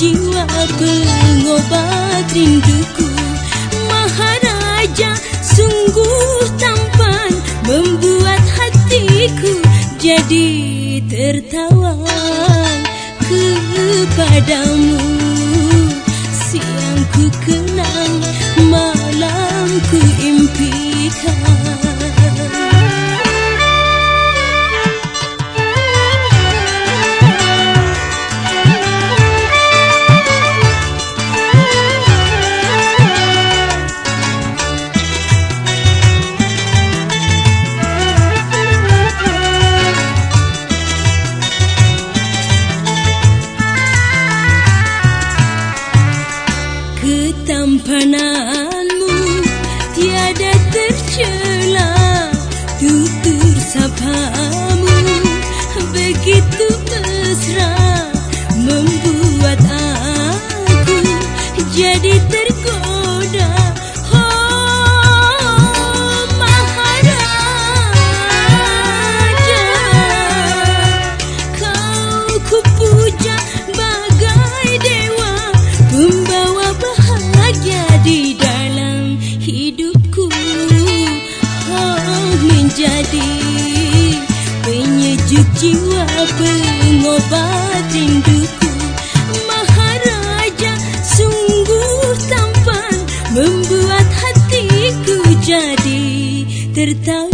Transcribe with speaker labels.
Speaker 1: jiwa pengobat rinduku. Maharaja sungguh jadi tertawan kepadamu Tampananmu tiada tercela Tutur sapamu. Begitu mesra Membuat aku jadi tergoda pengobat rinduku? Maharaja sungguh tampan membuat hatiku jadi tertawa